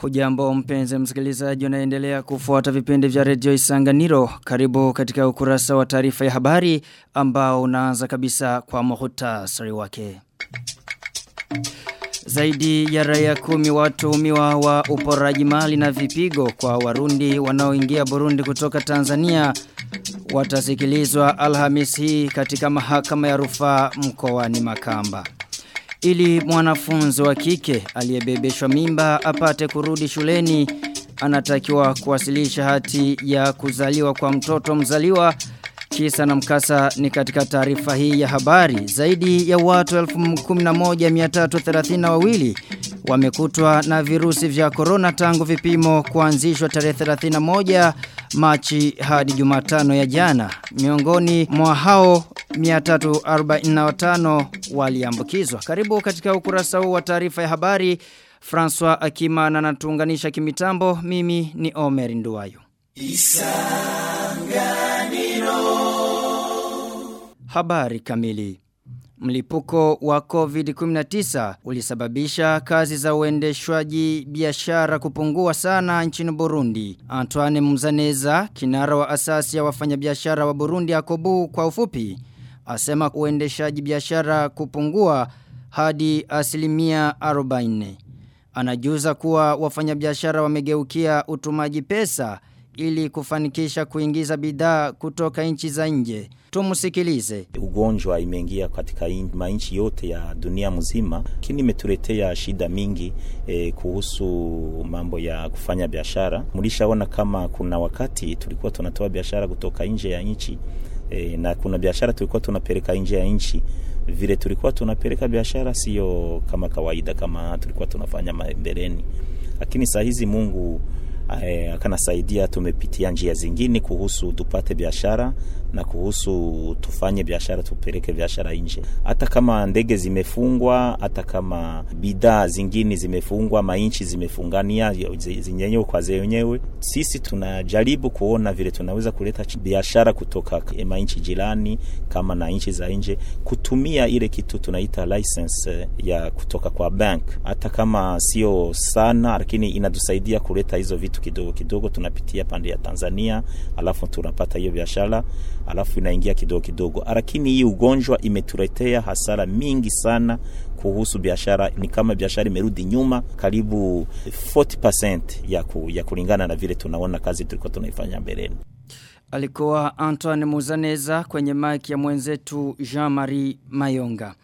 Hujambo mpenzi msikilizaji unaendelea kufuata vipindi vya redio Isanganiro. Karibu katika ukurasa wa taarifa ya habari ambao unaanza kabisa kwa muhtasari wake. Zaidi ya raia kumi watuhumiwa wa uporaji mali na vipigo kwa warundi wanaoingia Burundi kutoka Tanzania watasikilizwa Alhamis hii katika mahakama ya rufaa mkoani Makamba. Ili mwanafunzi wa kike aliyebebeshwa mimba apate kurudi shuleni anatakiwa kuwasilisha hati ya kuzaliwa kwa mtoto mzaliwa Kisa na mkasa ni katika taarifa hii ya habari. Zaidi ya watu 11,332 wamekutwa na virusi vya korona tangu vipimo kuanzishwa tarehe 31 Machi hadi Jumatano ya jana. Miongoni mwa hao 345 waliambukizwa. Karibu katika ukurasa huu wa taarifa ya habari. François Akima na natuunganisha kimitambo. Mimi ni Omer Nduwayo. Habari kamili. Mlipuko wa COVID-19 ulisababisha kazi za uendeshwaji biashara kupungua sana nchini Burundi. Antoine Mzaneza, kinara wa asasi ya wafanyabiashara wa Burundi Akobu kwa ufupi, asema uendeshaji biashara kupungua hadi asilimia 40. Anajuza kuwa wafanyabiashara wamegeukia utumaji pesa ili kufanikisha kuingiza bidhaa kutoka nchi za nje. Tumusikilize. Ugonjwa imeingia katika manchi yote ya dunia mzima, lakini imetuletea shida mingi e, kuhusu mambo ya kufanya biashara. Mlishaona kama kuna wakati tulikuwa tunatoa biashara kutoka nje ya nchi e, na kuna biashara tulikuwa tunapeleka nje ya nchi vile tulikuwa tunapeleka biashara sio kama kawaida kama tulikuwa tunafanya mbeleni, lakini saa hizi Mungu akanasaidia tumepitia njia zingine kuhusu tupate biashara na kuhusu tufanye biashara tupeleke biashara nje. Hata kama ndege zimefungwa, hata kama bidhaa zingine zimefungwa, mainchi zimefungania zenyewe kwa zenyewe, sisi tunajaribu kuona vile tunaweza kuleta biashara kutoka mainchi jirani kama na nchi za nje, kutumia ile kitu tunaita license ya kutoka kwa bank, hata kama sio sana, lakini inatusaidia kuleta hizo vitu kidogo kidogo. Tunapitia pande ya Tanzania, alafu tunapata hiyo biashara alafu inaingia kidogo kidogo, lakini hii ugonjwa imetuletea hasara mingi sana kuhusu biashara. Ni kama biashara imerudi nyuma karibu 40% ya, ku, ya kulingana na vile tunaona kazi tulikuwa tunaifanya mbeleni. Alikuwa Antoine Muzaneza kwenye mike ya mwenzetu Jean-Marie Mayonga.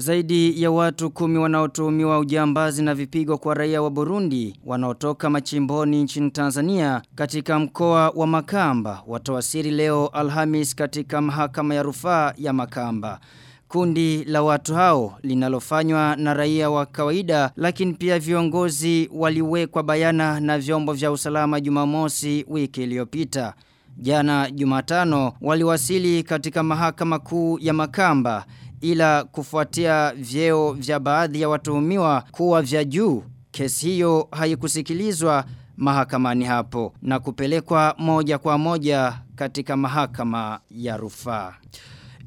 Zaidi ya watu kumi wanaotuhumiwa ujambazi na vipigo kwa raia wa Burundi wanaotoka machimboni nchini Tanzania katika mkoa wa Makamba watawasiri leo Alhamis katika mahakama ya rufaa ya Makamba. Kundi la watu hao linalofanywa na raia wa kawaida lakini pia viongozi waliwekwa bayana na vyombo vya usalama Jumamosi wiki iliyopita. Jana Jumatano waliwasili katika mahakama kuu ya Makamba ila kufuatia vyeo vya baadhi ya watuhumiwa kuwa vya juu kesi hiyo haikusikilizwa mahakamani hapo na kupelekwa moja kwa moja katika mahakama ya rufaa.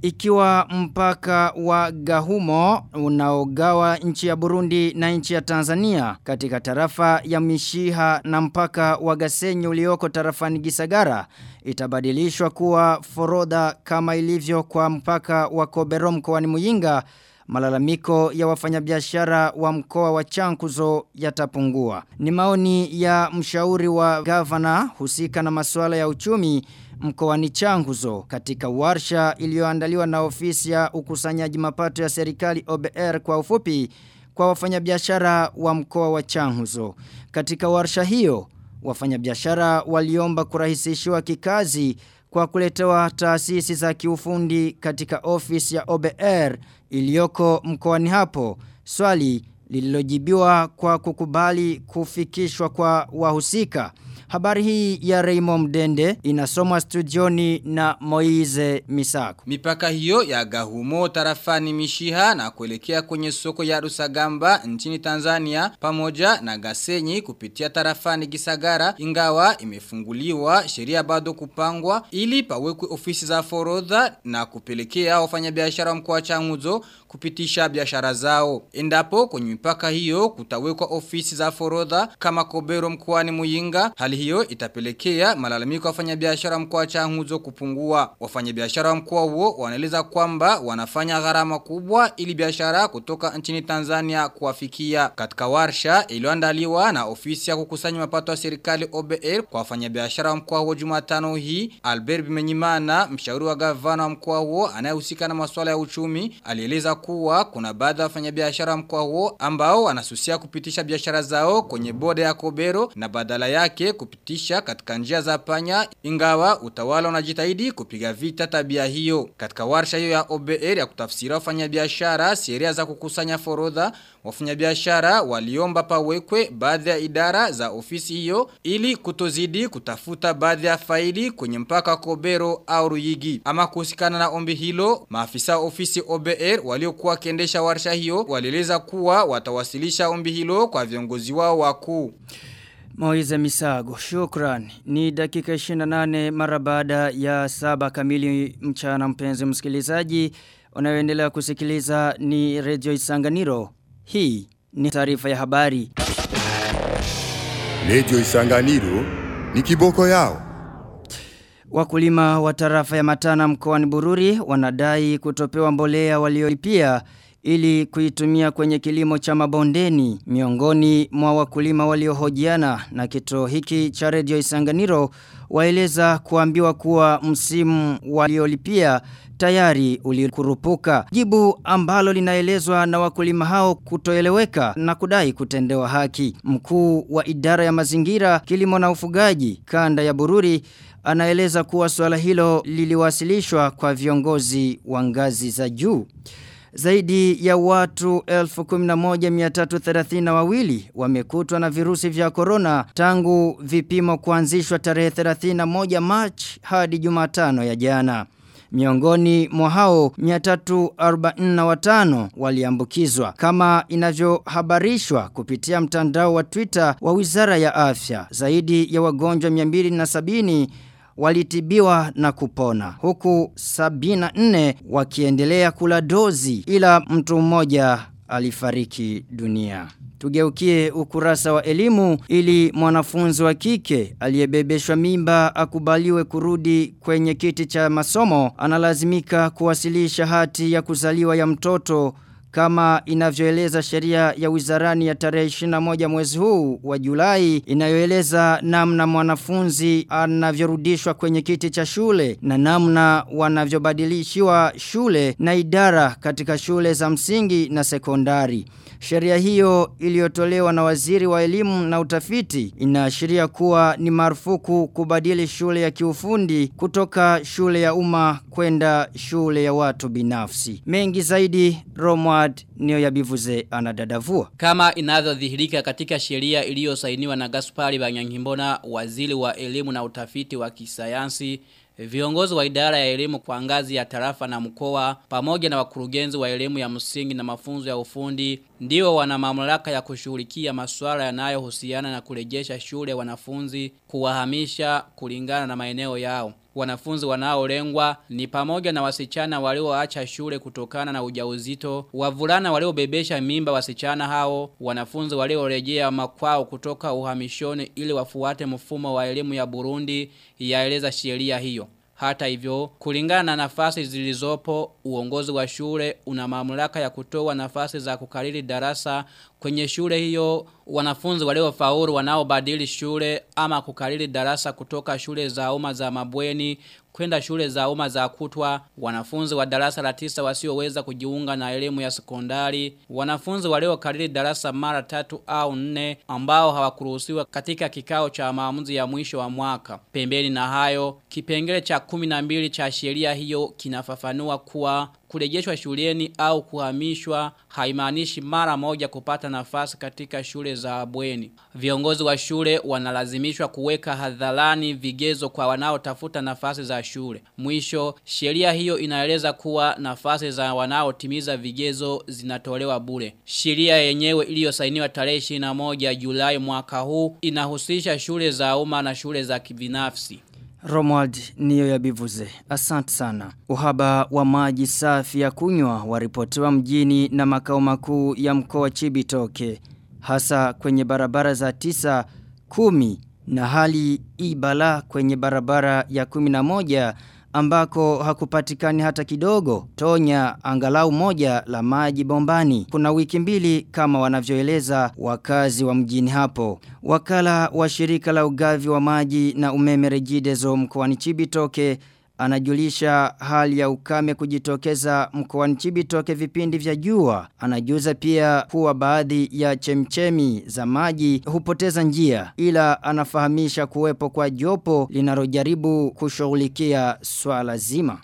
Ikiwa mpaka wa Gahumo unaogawa nchi ya Burundi na nchi ya Tanzania katika tarafa ya Mishiha na mpaka wa Gasenyi ulioko tarafani Gisagara itabadilishwa kuwa forodha kama ilivyo kwa mpaka wa Kobero mkoani Muyinga malalamiko ya wafanyabiashara wa mkoa wa Chankuzo yatapungua. Ni maoni ya mshauri wa gavana husika na masuala ya uchumi mkoani Changuzo katika warsha iliyoandaliwa na ofisi ya ukusanyaji mapato ya serikali OBR kwa ufupi kwa wafanyabiashara wa mkoa wa Changuzo. Katika warsha hiyo wafanyabiashara waliomba kurahisishiwa kikazi kwa kuletewa taasisi za kiufundi katika ofisi ya OBR iliyoko mkoani hapo. Swali lililojibiwa kwa kukubali kufikishwa kwa wahusika. Habari hii ya Raymond Mdende inasomwa studioni na Moize Misako. Mipaka hiyo ya Gahumo tarafani Mishiha na kuelekea kwenye soko ya Rusagamba nchini Tanzania pamoja na Gasenyi kupitia tarafani Gisagara ingawa imefunguliwa sheria bado kupangwa ili pawekwe ofisi za forodha na kupelekea wafanyabiashara wa mkoa wa Changuzo kupitisha biashara zao. Endapo kwenye mipaka hiyo kutawekwa ofisi za forodha kama Kobero mkoani Muyinga, hali hiyo itapelekea malalamiko ya wafanyabiashara mkoa Changuzo kupungua. Wafanyabiashara wa mkoa huo wanaeleza kwamba wanafanya gharama kubwa ili biashara kutoka nchini Tanzania kuwafikia. Katika warsha iliyoandaliwa na ofisi ya kukusanya mapato ya serikali OBR kwa wafanyabiashara wa mkoa huo Jumatano hii, Albert Bimenyimana, mshauri wa gavana wa mkoa huo anayehusika na masuala ya uchumi, alieleza kuwa kuna baadhi ya wafanyabiashara wa mkoa huo ambao wanasusia kupitisha biashara zao kwenye boda ya Kobero na badala yake kupitisha katika njia za panya ingawa utawala unajitahidi kupiga vita tabia hiyo. Katika warsha hiyo ya OBR ya kutafsira wafanyabiashara sheria za kukusanya forodha, wafanyabiashara waliomba pawekwe baadhi ya idara za ofisi hiyo ili kutozidi kutafuta baadhi ya faili kwenye mpaka Kobero au Ruyigi. Ama kuhusikana na ombi hilo, maafisa ofisi OBR waliokuwa wakiendesha warsha hiyo walieleza kuwa watawasilisha ombi hilo kwa viongozi wao wakuu. Moize Misago, shukran. Ni dakika 28 mara baada ya saba kamili mchana mpenzi msikilizaji. Unayoendelea kusikiliza ni Radio Isanganiro. Hii ni taarifa ya habari. Radio Isanganiro ni kiboko yao. Wakulima wa tarafa ya Matana mkoani Bururi wanadai kutopewa mbolea waliolipia ili kuitumia kwenye kilimo cha mabondeni. Miongoni mwa wakulima waliohojiana na kituo hiki cha Radio Isanganiro waeleza kuambiwa kuwa msimu waliolipia tayari ulikurupuka. Jibu ambalo linaelezwa na wakulima hao kutoeleweka na kudai kutendewa haki. Mkuu wa idara ya mazingira, kilimo na ufugaji, kanda ya Bururi, anaeleza kuwa swala hilo liliwasilishwa kwa viongozi wa ngazi za juu. Zaidi ya watu 11,332 wamekutwa na virusi vya korona tangu vipimo kuanzishwa tarehe 31 March hadi Jumatano ya jana. Miongoni mwa hao 345 waliambukizwa kama inavyohabarishwa kupitia mtandao wa Twitter wa Wizara ya Afya. Zaidi ya wagonjwa 270 walitibiwa na kupona huku 74 wakiendelea kula dozi ila mtu mmoja alifariki dunia. Tugeukie ukurasa wa elimu ili mwanafunzi wa kike aliyebebeshwa mimba akubaliwe kurudi kwenye kiti cha masomo analazimika kuwasilisha hati ya kuzaliwa ya mtoto kama inavyoeleza sheria ya wizarani ya tarehe 21 mwezi huu wa Julai inayoeleza namna mwanafunzi anavyorudishwa kwenye kiti cha shule na namna wanavyobadilishiwa shule na idara katika shule za msingi na sekondari. Sheria hiyo iliyotolewa na waziri wa elimu na utafiti inaashiria kuwa ni marufuku kubadili shule ya kiufundi kutoka shule ya umma kwenda shule ya watu binafsi. Mengi zaidi Romward niyo ya bivuze anadadavua. Kama inavyodhihirika katika sheria iliyosainiwa na Gaspari Banyangimbona waziri wa elimu na utafiti wa kisayansi Viongozi wa idara ya elimu kwa ngazi ya tarafa na mkoa pamoja na wakurugenzi wa elimu ya msingi na mafunzo ya ufundi ndio wana mamlaka ya kushughulikia masuala yanayohusiana na kurejesha shule wanafunzi kuwahamisha kulingana na maeneo yao. Wanafunzi wanaolengwa ni pamoja na wasichana walioacha shule kutokana na ujauzito, wavulana waliobebesha mimba wasichana hao, wanafunzi waliorejea makwao kutoka uhamishoni ili wafuate mfumo wa elimu ya Burundi yaeleza sheria hiyo. Hata hivyo, kulingana na nafasi zilizopo, uongozi wa shule una mamlaka ya kutoa nafasi za kukariri darasa kwenye shule hiyo wanafunzi waliofaulu wanaobadili shule ama kukariri darasa kutoka shule za umma za mabweni kwenda shule za umma za kutwa, wanafunzi wa darasa la tisa wasioweza kujiunga na elimu ya sekondari, wanafunzi waliokariri darasa mara tatu au nne ambao hawakuruhusiwa katika kikao cha maamuzi ya mwisho wa mwaka. Pembeni na hayo, kipengele cha 12 cha sheria hiyo kinafafanua kuwa kurejeshwa shuleni au kuhamishwa haimaanishi mara moja kupata nafasi katika shule za bweni. Viongozi wa shule wanalazimishwa kuweka hadharani vigezo kwa wanaotafuta nafasi za shule. Mwisho, sheria hiyo inaeleza kuwa nafasi za wanaotimiza vigezo zinatolewa bure. Sheria yenyewe iliyosainiwa tarehe 21 Julai mwaka huu inahusisha shule za umma na shule za kibinafsi. Romuald niyo ya bivuze. Asante sana. Uhaba wa maji safi ya kunywa waripotiwa mjini na makao makuu ya mkoa Chibitoke. Hasa kwenye barabara za tisa, kumi na hali ibala kwenye barabara ya kumi na moja ambako hakupatikani hata kidogo tonya angalau moja la maji bombani. Kuna wiki mbili kama wanavyoeleza wakazi wa mjini hapo. Wakala wa shirika la ugavi wa maji na umeme rejidezo mkoani Chibitoke anajulisha hali ya ukame kujitokeza mkoani Chibitoke vipindi vya jua. Anajuza pia kuwa baadhi ya chemchemi za maji hupoteza njia ila anafahamisha kuwepo kwa jopo linalojaribu kushughulikia swala zima.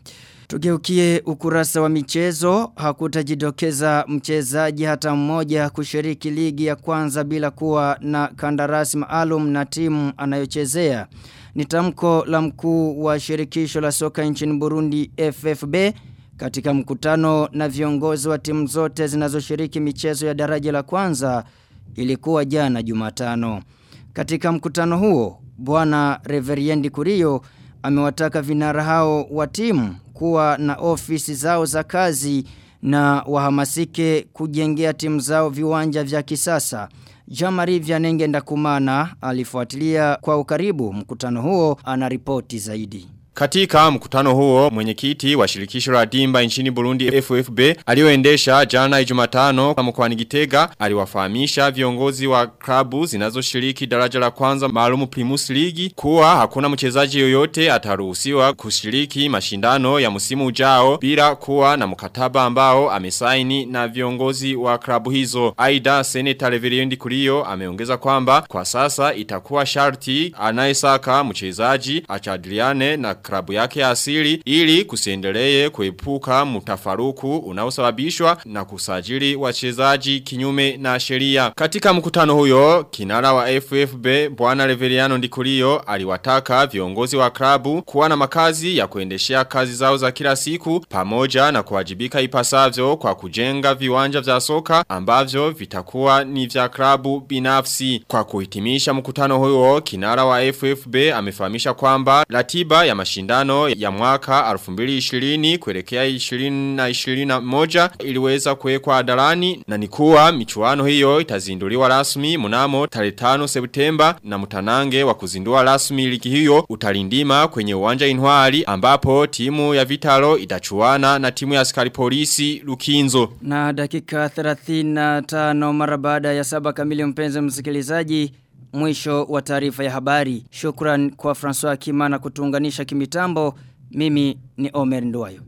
Tugeukie ukurasa wa michezo, hakutajidokeza mchezaji hata mmoja kushiriki ligi ya kwanza bila kuwa na kandarasi maalum na timu anayochezea. Ni tamko la mkuu wa shirikisho la soka nchini Burundi FFB katika mkutano na viongozi wa timu zote zinazoshiriki michezo ya daraja la kwanza ilikuwa jana Jumatano. Katika mkutano huo, bwana Reveriendi Kurio amewataka vinara hao wa timu kuwa na ofisi zao za kazi na wahamasike kujengea timu zao viwanja vya kisasa. Jamari Vyanenge Ndakumana alifuatilia kwa ukaribu mkutano huo anaripoti zaidi. Katika mkutano huo mwenyekiti wa shirikisho la dimba nchini Burundi FFB alioendesha jana Ijumatano kwa mkoa Gitega aliwafahamisha viongozi wa klabu zinazoshiriki daraja la kwanza maalumu Primus League kuwa hakuna mchezaji yoyote ataruhusiwa kushiriki mashindano ya msimu ujao bila kuwa na mkataba ambao amesaini na viongozi wa klabu hizo. Aida Seneta Reverend Kulio ameongeza kwamba kwa sasa itakuwa sharti anayesaka mchezaji achadiliane na klabu yake ya asili ili kusiendelee kuepuka mutafaruku unaosababishwa na kusajili wachezaji kinyume na sheria. Katika mkutano huyo, kinara wa FFB Bwana Reveriano Ndikulio aliwataka viongozi wa klabu kuwa na makazi ya kuendeshea kazi zao za kila siku pamoja na kuwajibika ipasavyo kwa kujenga viwanja vya soka ambavyo vitakuwa ni vya klabu binafsi. Kwa kuhitimisha mkutano huyo, kinara wa FFB amefahamisha kwamba ratiba ya mashindano ya mwaka 2020 kuelekea 2021 iliweza kuwekwa hadharani na nikuwa michuano hiyo itazinduliwa rasmi mnamo tarehe 5 Septemba na mtanange wa kuzindua rasmi ligi hiyo utalindima kwenye uwanja Intwari ambapo timu ya Vitalo itachuana na timu ya askari polisi Lukinzo. Na dakika 35 mara baada ya saba kamili mpenzi msikilizaji mwisho wa taarifa ya habari. Shukran kwa François Kimana kutuunganisha kimitambo. Mimi ni Omer Nduwayo.